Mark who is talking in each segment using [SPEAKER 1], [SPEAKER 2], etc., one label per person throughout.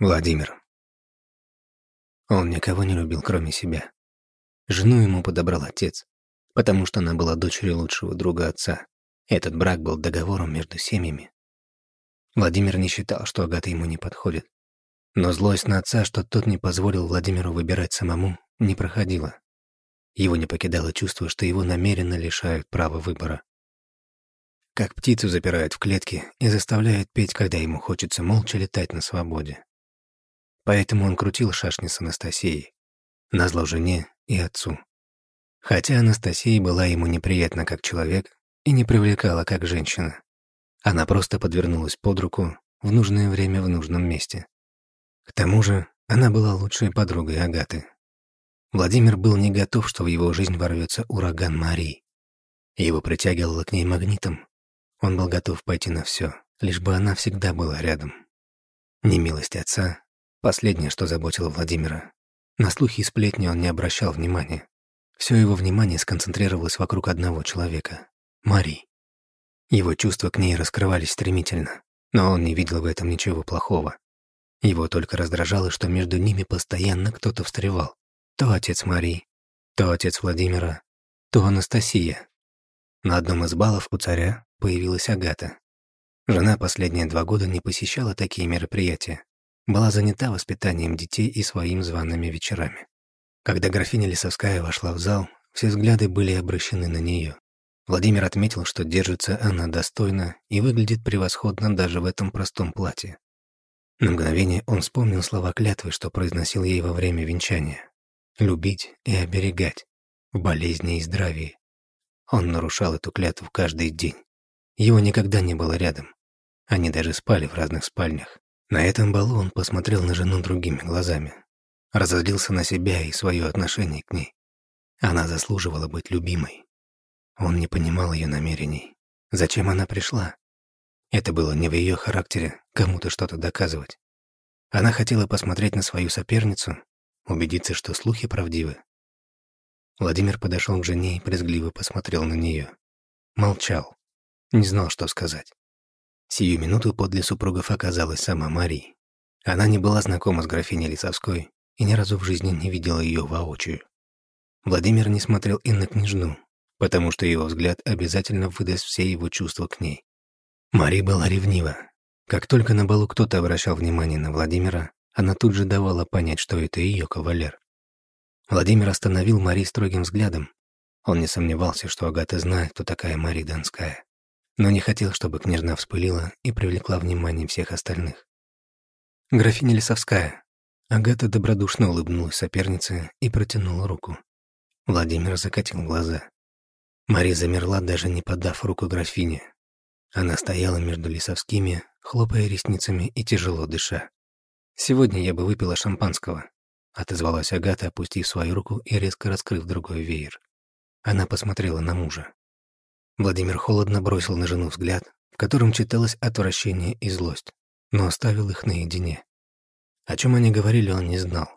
[SPEAKER 1] Владимир. Он никого не любил, кроме себя. Жену ему подобрал отец, потому что она была дочерью лучшего друга отца. Этот брак был договором между семьями. Владимир не считал, что Агата ему не подходит. Но злость на отца, что тот не позволил Владимиру выбирать самому, не проходила. Его не покидало чувство, что его намеренно лишают права выбора. Как птицу запирают в клетке и заставляют петь, когда ему хочется молча летать на свободе. Поэтому он крутил шашни с Анастасией, назло жене и отцу. Хотя Анастасия была ему неприятна как человек и не привлекала как женщина. Она просто подвернулась под руку в нужное время в нужном месте. К тому же она была лучшей подругой Агаты. Владимир был не готов, что в его жизнь ворвется ураган Марии. Его притягивало к ней магнитом. Он был готов пойти на все, лишь бы она всегда была рядом. Немилость отца Последнее, что заботило Владимира. На слухи и сплетни он не обращал внимания. Все его внимание сконцентрировалось вокруг одного человека — Марии. Его чувства к ней раскрывались стремительно, но он не видел в этом ничего плохого. Его только раздражало, что между ними постоянно кто-то встревал. То отец Марии, то отец Владимира, то Анастасия. На одном из балов у царя появилась Агата. Жена последние два года не посещала такие мероприятия, была занята воспитанием детей и своими зваными вечерами. Когда графиня Лисовская вошла в зал, все взгляды были обращены на нее. Владимир отметил, что держится она достойно и выглядит превосходно даже в этом простом платье. На мгновение он вспомнил слова клятвы, что произносил ей во время венчания. «Любить и оберегать, в болезни и здравии». Он нарушал эту клятву каждый день. Его никогда не было рядом. Они даже спали в разных спальнях. На этом балу он посмотрел на жену другими глазами. Разозлился на себя и свое отношение к ней. Она заслуживала быть любимой. Он не понимал ее намерений. Зачем она пришла? Это было не в ее характере кому-то что-то доказывать. Она хотела посмотреть на свою соперницу, убедиться, что слухи правдивы. Владимир подошел к жене и презрительно посмотрел на нее. Молчал. Не знал, что сказать. Сию минуту подле супругов оказалась сама Мария. Она не была знакома с графиней Лисовской и ни разу в жизни не видела ее воочию. Владимир не смотрел и на княжну, потому что его взгляд обязательно выдаст все его чувства к ней. Мария была ревнива. Как только на балу кто-то обращал внимание на Владимира, она тут же давала понять, что это ее кавалер. Владимир остановил Мари строгим взглядом. Он не сомневался, что Агата знает, кто такая Мария Донская но не хотел, чтобы княжна вспылила и привлекла внимание всех остальных. «Графиня Лисовская». Агата добродушно улыбнулась сопернице и протянула руку. Владимир закатил глаза. Мари замерла, даже не подав руку графине. Она стояла между Лисовскими, хлопая ресницами и тяжело дыша. «Сегодня я бы выпила шампанского», — отозвалась Агата, опустив свою руку и резко раскрыв другой веер. Она посмотрела на мужа. Владимир холодно бросил на жену взгляд, в котором читалось отвращение и злость, но оставил их наедине. О чем они говорили, он не знал.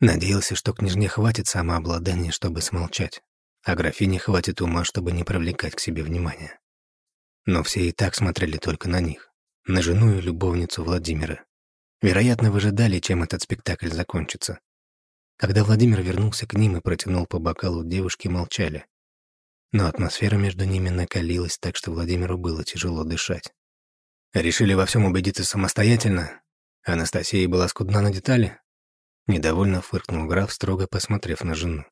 [SPEAKER 1] Надеялся, что княжне хватит самообладания, чтобы смолчать, а графине хватит ума, чтобы не привлекать к себе внимания. Но все и так смотрели только на них, на жену и любовницу Владимира. Вероятно, выжидали, чем этот спектакль закончится. Когда Владимир вернулся к ним и протянул по бокалу, девушки молчали, но атмосфера между ними накалилась так, что Владимиру было тяжело дышать. «Решили во всем убедиться самостоятельно? Анастасия была скудна на детали?» Недовольно фыркнул граф, строго посмотрев на жену.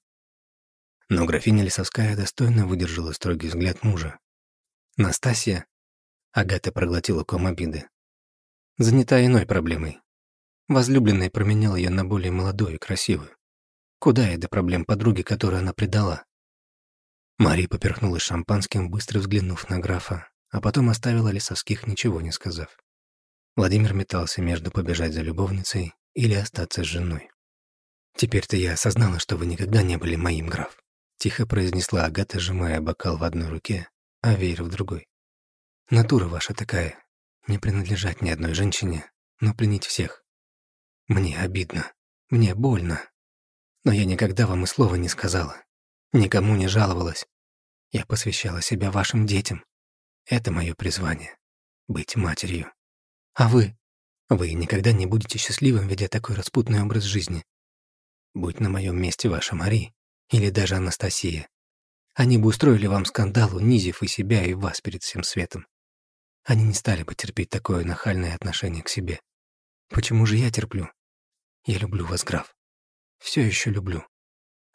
[SPEAKER 1] Но графиня Лисовская достойно выдержала строгий взгляд мужа. «Настасья?» Агата проглотила ком обиды. «Занята иной проблемой. Возлюбленная променял ее на более молодую и красивую. Куда ей до проблем подруги, которую она предала?» Мария поперхнулась шампанским, быстро взглянув на графа, а потом оставила Лисовских, ничего не сказав. Владимир метался между побежать за любовницей или остаться с женой. «Теперь-то я осознала, что вы никогда не были моим, граф», тихо произнесла Агата, сжимая бокал в одной руке, а веер в другой. «Натура ваша такая, не принадлежать ни одной женщине, но пленить всех. Мне обидно, мне больно, но я никогда вам и слова не сказала. Никому не жаловалась. Я посвящала себя вашим детям. Это мое призвание — быть матерью. А вы? Вы никогда не будете счастливым, ведя такой распутный образ жизни. Будь на моем месте ваша Мари, или даже Анастасия. Они бы устроили вам скандал, унизив и себя, и вас перед всем светом. Они не стали бы терпеть такое нахальное отношение к себе. Почему же я терплю? Я люблю вас, граф. Все еще люблю.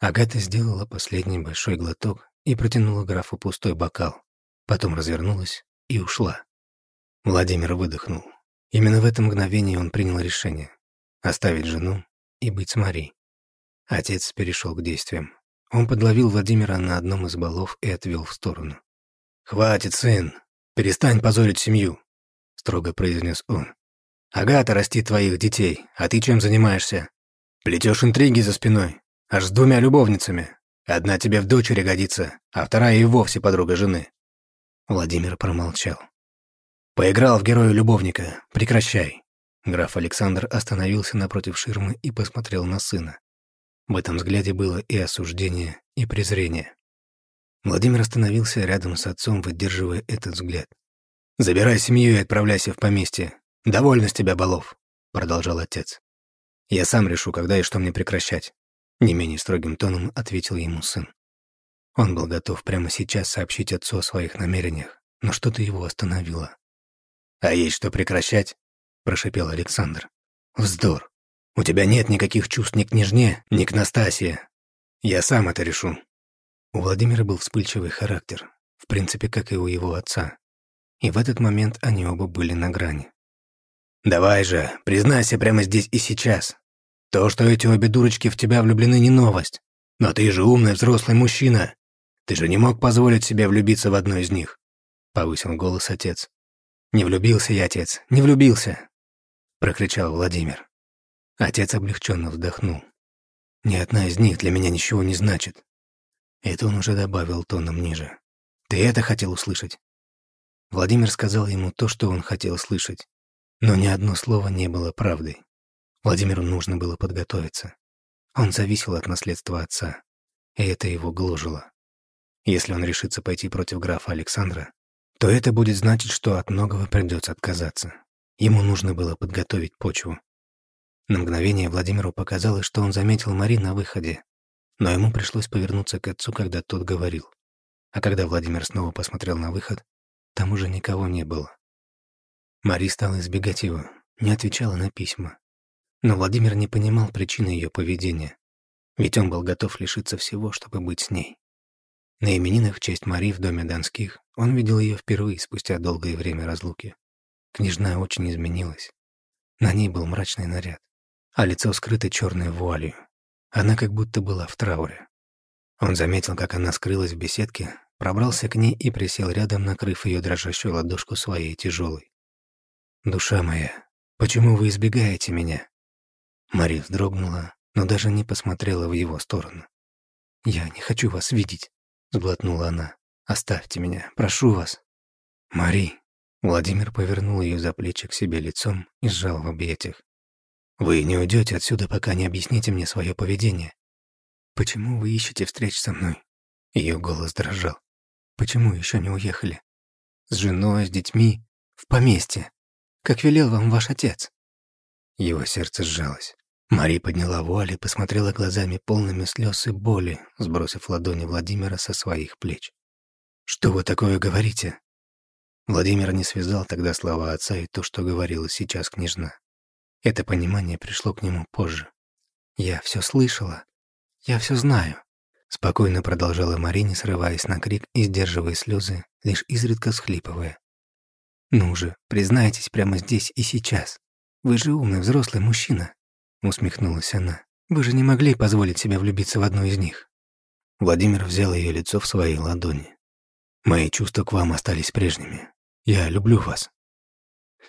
[SPEAKER 1] Агата сделала последний большой глоток и протянула графу пустой бокал. Потом развернулась и ушла. Владимир выдохнул. Именно в это мгновение он принял решение — оставить жену и быть с Марией. Отец перешел к действиям. Он подловил Владимира на одном из балов и отвел в сторону. «Хватит, сын! Перестань позорить семью!» — строго произнес он. «Агата растит твоих детей, а ты чем занимаешься? Плетешь интриги за спиной, аж с двумя любовницами. Одна тебе в дочери годится, а вторая и вовсе подруга жены». Владимир промолчал. «Поиграл в героя-любовника. Прекращай». Граф Александр остановился напротив ширмы и посмотрел на сына. В этом взгляде было и осуждение, и презрение. Владимир остановился рядом с отцом, выдерживая этот взгляд. «Забирай семью и отправляйся в поместье. Довольно с тебя, Балов», — продолжал отец. «Я сам решу, когда и что мне прекращать», — не менее строгим тоном ответил ему сын. Он был готов прямо сейчас сообщить отцу о своих намерениях, но что-то его остановило. «А есть что прекращать?» — прошипел Александр. «Вздор. У тебя нет никаких чувств ни к княжне, ни к Настасье. Я сам это решу». У Владимира был вспыльчивый характер, в принципе, как и у его отца. И в этот момент они оба были на грани. «Давай же, признайся прямо здесь и сейчас. То, что эти обе дурочки в тебя влюблены, не новость. Но ты же умный взрослый мужчина. Ты же не мог позволить себе влюбиться в одну из них», — повысил голос отец. «Не влюбился я, отец, не влюбился», — прокричал Владимир. Отец облегченно вздохнул. «Ни одна из них для меня ничего не значит». Это он уже добавил тоном ниже. «Ты это хотел услышать?» Владимир сказал ему то, что он хотел слышать. Но ни одно слово не было правдой. Владимиру нужно было подготовиться. Он зависел от наследства отца, и это его гложило. Если он решится пойти против графа Александра, то это будет значить, что от многого придется отказаться. Ему нужно было подготовить почву. На мгновение Владимиру показалось, что он заметил Мари на выходе, но ему пришлось повернуться к отцу, когда тот говорил. А когда Владимир снова посмотрел на выход, там уже никого не было. Мари стала избегать его, не отвечала на письма. Но Владимир не понимал причины ее поведения, ведь он был готов лишиться всего, чтобы быть с ней. На именинах в честь Мари в доме Донских он видел ее впервые спустя долгое время разлуки. Княжна очень изменилась. На ней был мрачный наряд а лицо скрыто черной вуалью. Она как будто была в трауре. Он заметил, как она скрылась в беседке, пробрался к ней и присел рядом, накрыв ее дрожащую ладошку своей тяжелой. «Душа моя, почему вы избегаете меня?» Мари вздрогнула, но даже не посмотрела в его сторону. «Я не хочу вас видеть», — сглотнула она. «Оставьте меня, прошу вас». «Мари!» Владимир повернул ее за плечи к себе лицом и сжал в объятиях. Вы не уйдете отсюда, пока не объясните мне свое поведение. Почему вы ищете встреч со мной? Ее голос дрожал. Почему еще не уехали? С женой, с детьми, в поместье, как велел вам ваш отец. Его сердце сжалось. Мари подняла вуаль и посмотрела глазами полными слез и боли, сбросив ладони Владимира со своих плеч. «Что вы такое говорите?» Владимир не связал тогда слова отца и то, что говорила сейчас княжна. Это понимание пришло к нему позже. «Я все слышала. Я все знаю», — спокойно продолжала Марине, срываясь на крик и сдерживая слезы, лишь изредка всхлипывая. «Ну же, признайтесь прямо здесь и сейчас. Вы же умный взрослый мужчина», — усмехнулась она. «Вы же не могли позволить себе влюбиться в одну из них». Владимир взял ее лицо в свои ладони. «Мои чувства к вам остались прежними. Я люблю вас».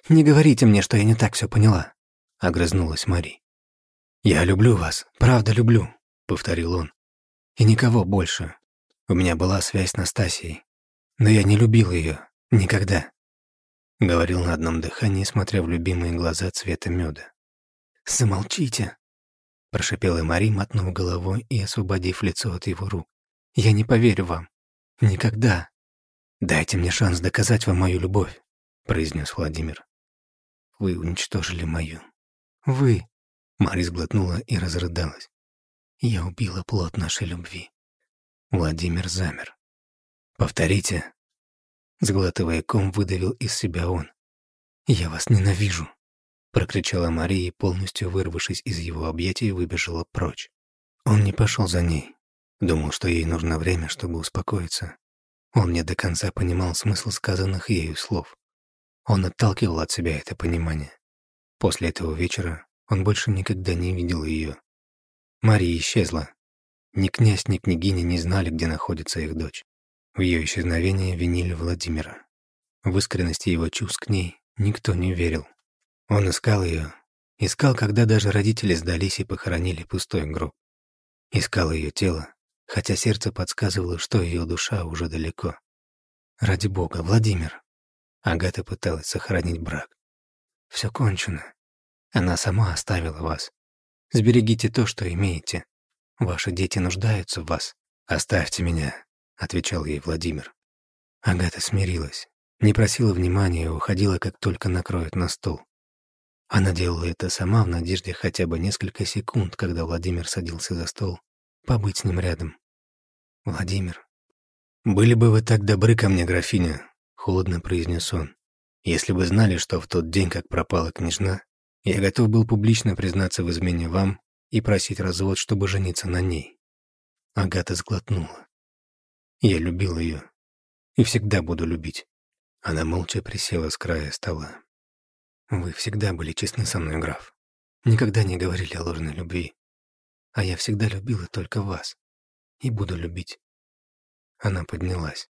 [SPEAKER 1] «Не говорите мне, что я не так все поняла», — огрызнулась Мари. «Я люблю вас, правда люблю», — повторил он. «И никого больше. У меня была связь с Настасией, но я не любил ее никогда», — говорил на одном дыхании, смотря в любимые глаза цвета меда. «Замолчите», — прошипела Мари, мотнув головой и освободив лицо от его рук. «Я не поверю вам. Никогда. Дайте мне шанс доказать вам мою любовь», — произнес Владимир. вы уничтожили мою. Вы. Мари сглотнула и разрыдалась. Я убила плод нашей любви. Владимир замер. «Повторите». Сглатывая ком, выдавил из себя он. «Я вас ненавижу», — прокричала Мария полностью вырвавшись из его объятий, выбежала прочь. Он не пошел за ней. Думал, что ей нужно время, чтобы успокоиться. Он не до конца понимал смысл сказанных ею слов. Он отталкивал от себя это понимание. После этого вечера он больше никогда не видел ее. Мария исчезла. Ни князь, ни княгиня не знали, где находится их дочь. В ее исчезновении винили Владимира. В искренности его чувств к ней никто не верил. Он искал ее, искал, когда даже родители сдались и похоронили пустой гроб. Искал ее тело, хотя сердце подсказывало, что ее душа уже далеко. «Ради бога, Владимир!» Агата пыталась сохранить брак. «Все кончено. Она сама оставила вас. Сберегите то, что имеете. Ваши дети нуждаются в вас. Оставьте меня», — отвечал ей Владимир. Агата смирилась, не просила внимания и уходила, как только накроют на стол. Она делала это сама в надежде хотя бы несколько секунд, когда Владимир садился за стол, побыть с ним рядом. «Владимир, были бы вы так добры ко мне, графиня», — холодно произнес он. «Если бы знали, что в тот день, как пропала княжна, я готов был публично признаться в измене вам и просить развод, чтобы жениться на ней». Агата сглотнула. «Я любил ее и всегда буду любить». Она молча присела с края стола. Вы всегда были честны со мной, граф. Никогда не говорили о ложной любви. А я всегда любила только вас. И буду любить. Она поднялась.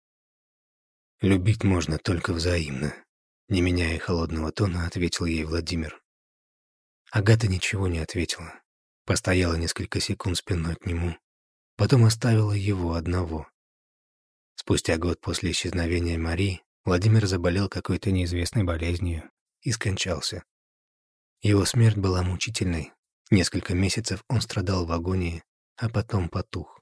[SPEAKER 1] Любить можно только взаимно. Не меняя холодного тона, ответил ей Владимир. Агата ничего не ответила. Постояла несколько секунд спиной к нему. Потом оставила его одного. Спустя год после исчезновения Марии Владимир заболел какой-то неизвестной болезнью и скончался. Его смерть была мучительной. Несколько месяцев он страдал в агонии, а потом потух.